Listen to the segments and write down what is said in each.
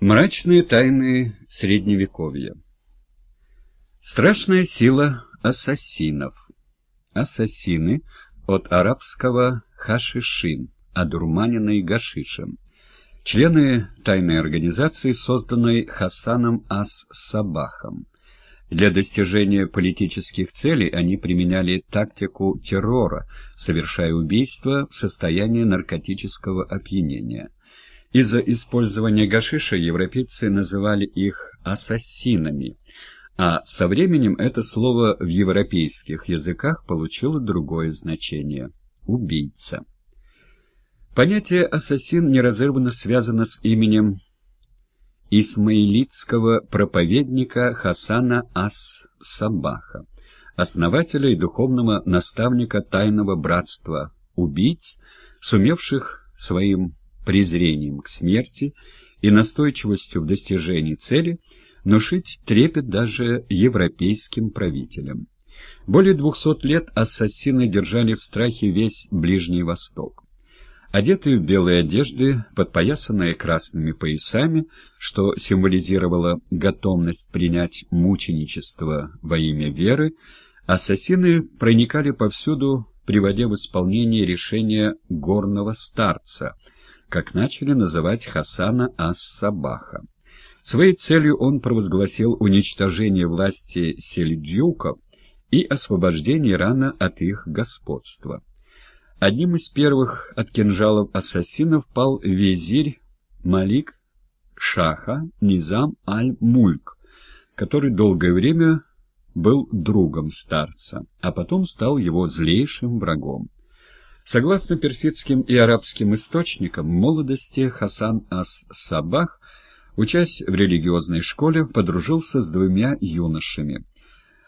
Мрачные тайны Средневековья Страшная сила ассасинов. Ассасины от арабского хашишин, одурманенный гашишем. Члены тайной организации, созданной Хасаном ас-Сабахом. Для достижения политических целей они применяли тактику террора, совершая убийства в состоянии наркотического опьянения. Из-за использования гашиша европейцы называли их «ассасинами», а со временем это слово в европейских языках получило другое значение – «убийца». Понятие «ассасин» неразрывно связано с именем исмаилитского проповедника Хасана ас-Сабаха, основателя и духовного наставника тайного братства убийц, сумевших своим презрением к смерти и настойчивостью в достижении цели внушить трепет даже европейским правителям. Более двухсот лет ассасины держали в страхе весь Ближний Восток. Одетые в белые одежды, подпоясанные красными поясами, что символизировало готовность принять мученичество во имя веры, ассасины проникали повсюду, приводя в исполнение решения горного старца – как начали называть Хасана ас-Сабаха. Своей целью он провозгласил уничтожение власти сельджуков и освобождение Ирана от их господства. Одним из первых от кинжалов ассасинов пал визирь Малик Шаха Низам аль-Мульк, который долгое время был другом старца, а потом стал его злейшим врагом. Согласно персидским и арабским источникам, в молодости Хасан ас-Сабах, учась в религиозной школе, подружился с двумя юношами.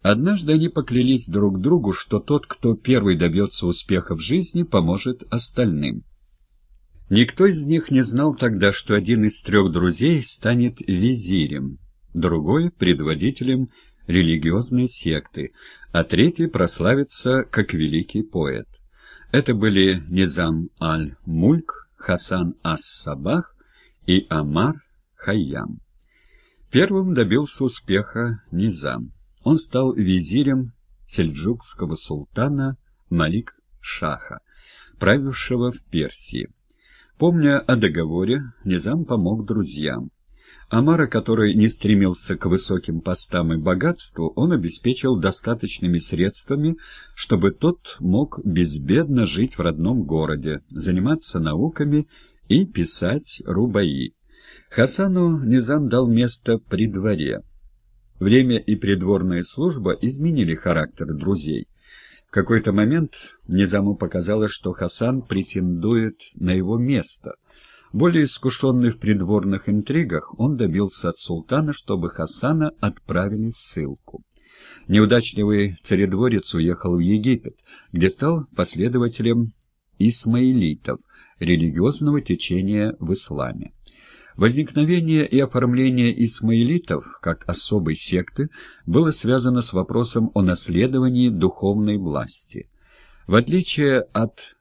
Однажды они поклялись друг другу, что тот, кто первый добьется успеха в жизни, поможет остальным. Никто из них не знал тогда, что один из трех друзей станет визирем, другой — предводителем религиозной секты, а третий прославится как великий поэт. Это были Низам аль-Мульк, Хасан ас-Сабах и Амар Хайям. Первым добился успеха Низам. Он стал визирем сельджукского султана Малик Шаха, правившего в Персии. Помня о договоре, Низам помог друзьям. Амара, который не стремился к высоким постам и богатству, он обеспечил достаточными средствами, чтобы тот мог безбедно жить в родном городе, заниматься науками и писать рубаи. Хасану Низам дал место при дворе. Время и придворная служба изменили характер друзей. В какой-то момент Низаму показалось, что Хасан претендует на его место — более искушенный в придворных интригах, он добился от султана, чтобы Хасана отправили в ссылку. Неудачливый царедворец уехал в Египет, где стал последователем исмаилитов, религиозного течения в исламе. Возникновение и оформление исмаилитов как особой секты было связано с вопросом о наследовании духовной власти. В отличие от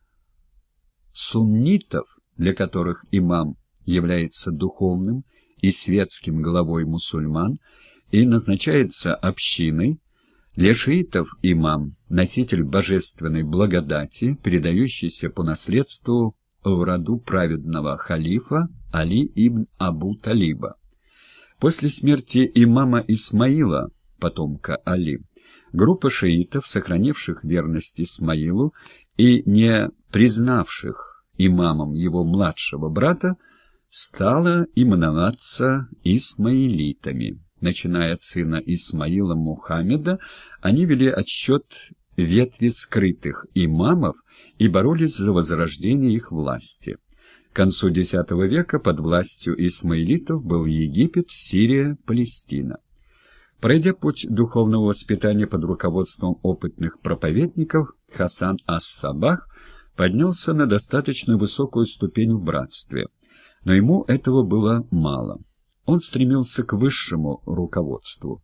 суннитов, для которых имам является духовным и светским главой мусульман и назначается общиной, для шиитов имам – носитель божественной благодати, передающийся по наследству в роду праведного халифа Али ибн Абу Талиба. После смерти имама Исмаила, потомка Али, группа шиитов, сохранивших верность Исмаилу и не признавших имамом его младшего брата, стала именоваться исмаилитами. Начиная от сына Исмаила Мухаммеда, они вели отсчет ветви скрытых имамов и боролись за возрождение их власти. К концу X века под властью исмаилитов был Египет, Сирия, Палестина. Пройдя путь духовного воспитания под руководством опытных проповедников, Хасан ас-Сабах поднялся на достаточно высокую ступень в братстве, но ему этого было мало. Он стремился к высшему руководству.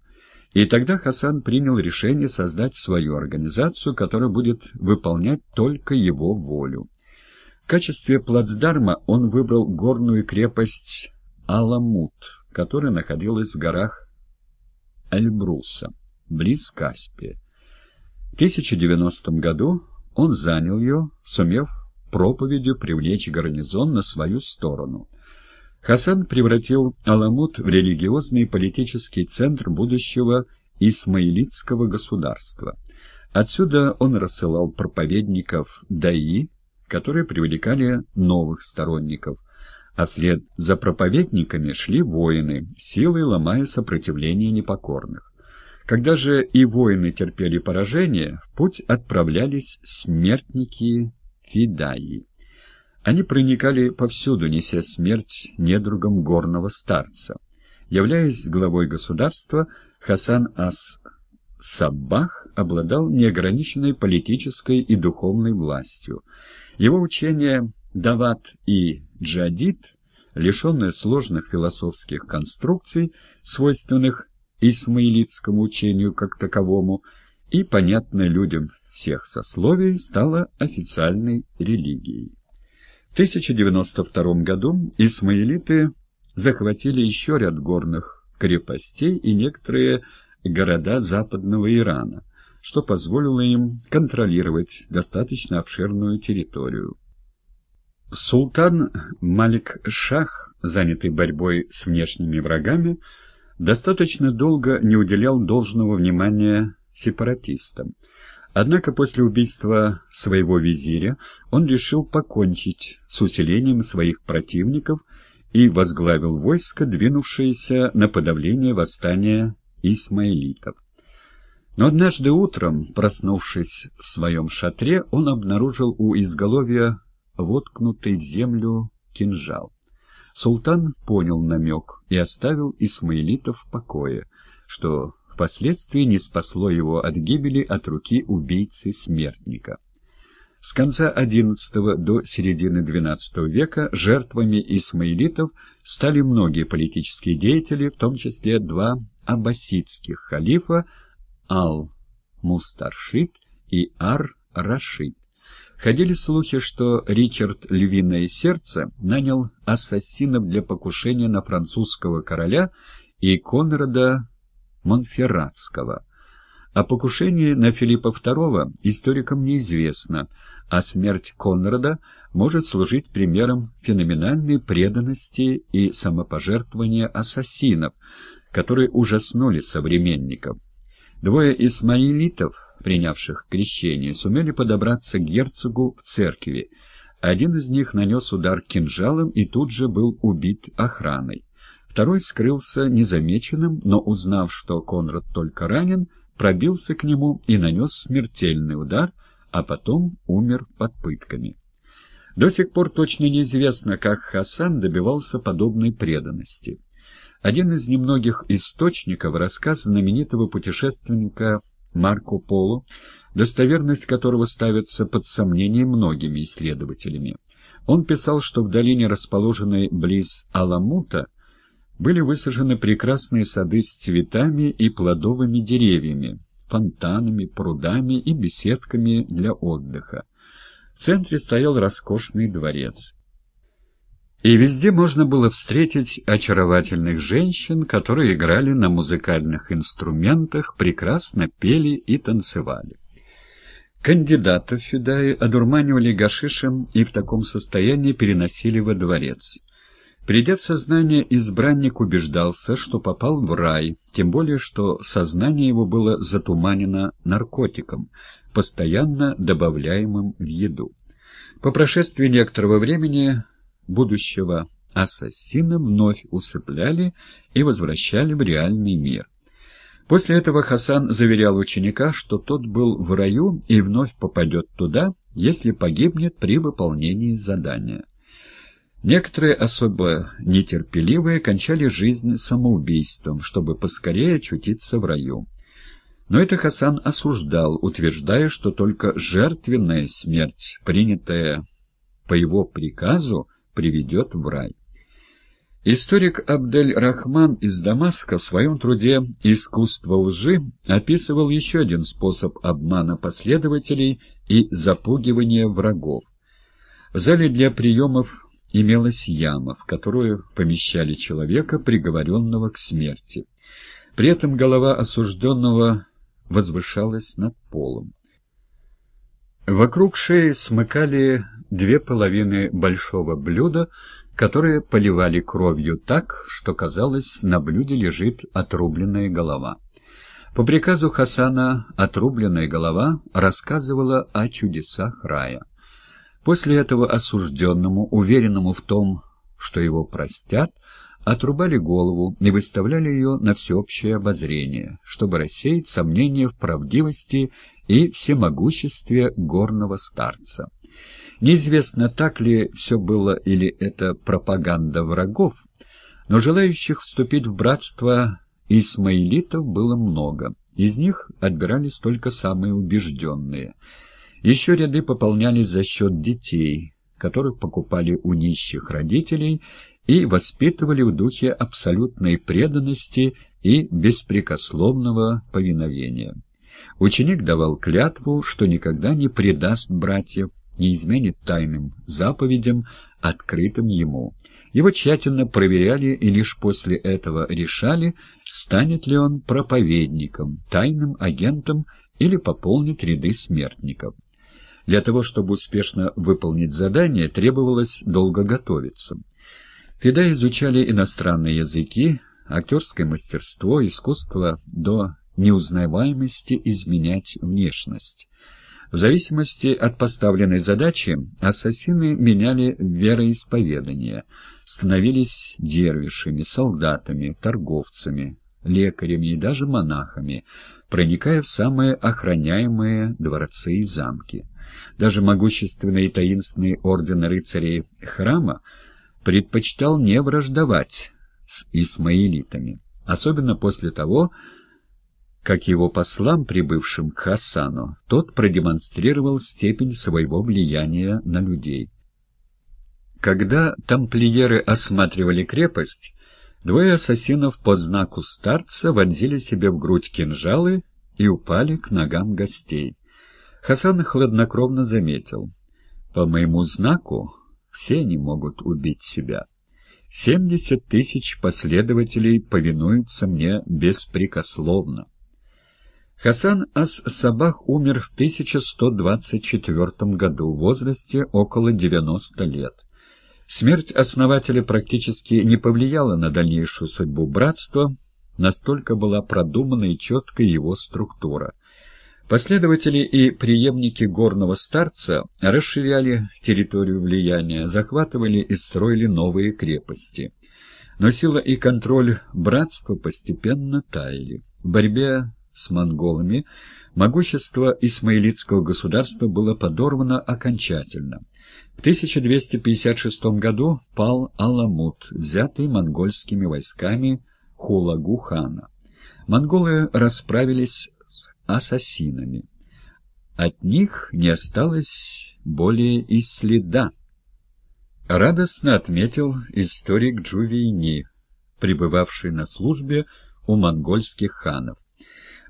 И тогда Хасан принял решение создать свою организацию, которая будет выполнять только его волю. В качестве плацдарма он выбрал горную крепость Аламут, которая находилась в горах Эльбруса, близ Каспия. В 1090 году он занял ее, сумев проповедью привлечь гарнизон на свою сторону. Хасан превратил Аламут в религиозный и политический центр будущего исмаилитского государства. Отсюда он рассылал проповедников Даи, которые привлекали новых сторонников, а вслед за проповедниками шли воины, силой ломая сопротивление непокорных. Когда же и воины терпели поражение, в путь отправлялись смертники Фидаи. Они проникали повсюду, неся смерть недругам горного старца. Являясь главой государства, Хасан ас-Саббах обладал неограниченной политической и духовной властью. Его учения «Дават» и «Джадид», лишенные сложных философских конструкций, свойственных исмаилитскому учению как таковому, и понятной людям всех сословий, стала официальной религией. В 1092 году исмаилиты захватили еще ряд горных крепостей и некоторые города западного Ирана, что позволило им контролировать достаточно обширную территорию. Султан Малик-Шах, занятый борьбой с внешними врагами, достаточно долго не уделял должного внимания сепаратистам. Однако после убийства своего визиря он решил покончить с усилением своих противников и возглавил войско, двинувшееся на подавление восстания исмаилитов. Но однажды утром, проснувшись в своем шатре, он обнаружил у изголовья воткнутый в землю кинжал. Султан понял намек и оставил исмаилитов в покое, что впоследствии не спасло его от гибели от руки убийцы-смертника. С конца XI до середины XII века жертвами исмаилитов стали многие политические деятели, в том числе два аббасидских халифа Ал-Мустаршид и Ар-Рашид. Ходили слухи, что Ричард Львиное Сердце нанял ассасинов для покушения на французского короля и Конрада Монферратского. О покушении на Филиппа II историкам неизвестно, а смерть Конрада может служить примером феноменальной преданности и самопожертвования ассасинов, которые ужаснули современников. Двое исмаилитов, принявших крещение, сумели подобраться к герцогу в церкви. Один из них нанес удар кинжалом и тут же был убит охраной. Второй скрылся незамеченным, но, узнав, что Конрад только ранен, пробился к нему и нанес смертельный удар, а потом умер под пытками. До сих пор точно неизвестно, как Хасан добивался подобной преданности. Один из немногих источников — рассказ знаменитого путешественника Марко Поло, достоверность которого ставится под сомнение многими исследователями. Он писал, что в долине, расположенной близ Аламута, были высажены прекрасные сады с цветами и плодовыми деревьями, фонтанами, прудами и беседками для отдыха. В центре стоял роскошный дворец. И везде можно было встретить очаровательных женщин, которые играли на музыкальных инструментах, прекрасно пели и танцевали. Кандидатов Фюдаи одурманивали гашишем и в таком состоянии переносили во дворец. Придя в сознание, избранник убеждался, что попал в рай, тем более, что сознание его было затуманено наркотиком, постоянно добавляемым в еду. По прошествии некоторого времени будущего ассасина вновь усыпляли и возвращали в реальный мир. После этого Хасан заверял ученика, что тот был в раю и вновь попадет туда, если погибнет при выполнении задания. Некоторые особо нетерпеливые кончали жизнь самоубийством, чтобы поскорее очутиться в раю. Но это Хасан осуждал, утверждая, что только жертвенная смерть, принятая по его приказу, приведет в рай. Историк Абдель-Рахман из Дамаска в своем труде «Искусство лжи» описывал еще один способ обмана последователей и запугивания врагов. В зале для приемов имелась яма, в которую помещали человека, приговоренного к смерти. При этом голова осужденного возвышалась над полом. Вокруг шеи смыкали две половины большого блюда, которые поливали кровью так, что, казалось, на блюде лежит отрубленная голова. По приказу Хасана отрубленная голова рассказывала о чудесах рая. После этого осужденному, уверенному в том, что его простят, отрубали голову и выставляли ее на всеобщее обозрение, чтобы рассеять сомнения в правдивости и всемогуществе горного старца. Неизвестно, так ли все было или это пропаганда врагов, но желающих вступить в братство исмаилитов было много. Из них отбирались только самые убежденные. Еще ряды пополнялись за счет детей, которых покупали у нищих родителей и воспитывали в духе абсолютной преданности и беспрекословного повиновения. Ученик давал клятву, что никогда не предаст братьев, не изменит тайным заповедям, открытым ему. Его тщательно проверяли и лишь после этого решали, станет ли он проповедником, тайным агентом или пополнит ряды смертников. Для того, чтобы успешно выполнить задание, требовалось долго готовиться. Фида изучали иностранные языки, актерское мастерство, искусство до неузнаваемости изменять внешность. В зависимости от поставленной задачи ассасины меняли вероисповедание, становились дервишами, солдатами, торговцами, лекарями и даже монахами, проникая в самые охраняемые дворцы и замки. Даже могущественный и таинственный орден рыцарей храма предпочитал не враждовать с исмаилитами, особенно после того, как его послам, прибывшим к Хасану, тот продемонстрировал степень своего влияния на людей. Когда тамплиеры осматривали крепость, двое ассасинов по знаку старца вонзили себе в грудь кинжалы и упали к ногам гостей. Хасан хладнокровно заметил, «По моему знаку все они могут убить себя. Семьдесят тысяч последователей повинуются мне беспрекословно». Хасан ас-Сабах умер в 1124 году в возрасте около 90 лет. Смерть основателя практически не повлияла на дальнейшую судьбу братства, настолько была продумана и четкая его структура. Последователи и преемники горного старца расширяли территорию влияния, захватывали и строили новые крепости. Но сила и контроль братства постепенно таяли. В борьбе с монголами, могущество исмаилитского государства было подорвано окончательно. В 1256 году пал Аламут, взятый монгольскими войсками Хулагу хана. Монголы расправились с ассасинами. От них не осталось более и следа. Радостно отметил историк Джувейни, пребывавший на службе у монгольских ханов.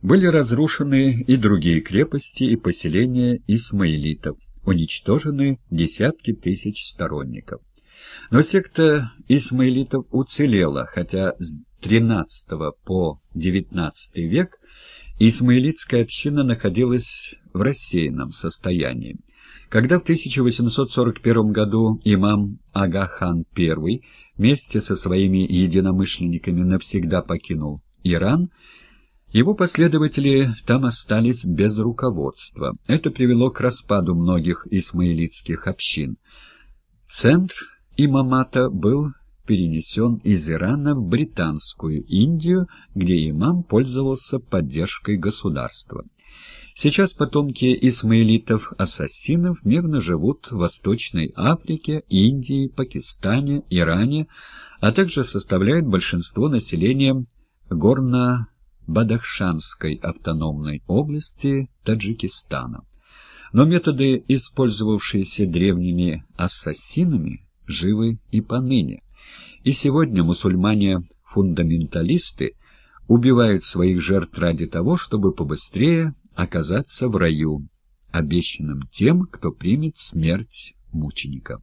Были разрушены и другие крепости и поселения исмаилитов, уничтожены десятки тысяч сторонников. Но секта исмаилитов уцелела, хотя с XIII по XIX век исмаилитская община находилась в рассеянном состоянии. Когда в 1841 году имам Агахан I вместе со своими единомышленниками навсегда покинул Иран, его последователи там остались без руководства. Это привело к распаду многих исмаилитских общин. Центр имамата был перенесен из Ирана в Британскую Индию, где имам пользовался поддержкой государства. Сейчас потомки исмаилитов-ассасинов мирно живут в Восточной Африке, Индии, Пакистане, Иране, а также составляют большинство населения горно Бадахшанской автономной области Таджикистана. Но методы, использовавшиеся древними ассасинами, живы и поныне. И сегодня мусульмане-фундаменталисты убивают своих жертв ради того, чтобы побыстрее оказаться в раю, обещанном тем, кто примет смерть мученика.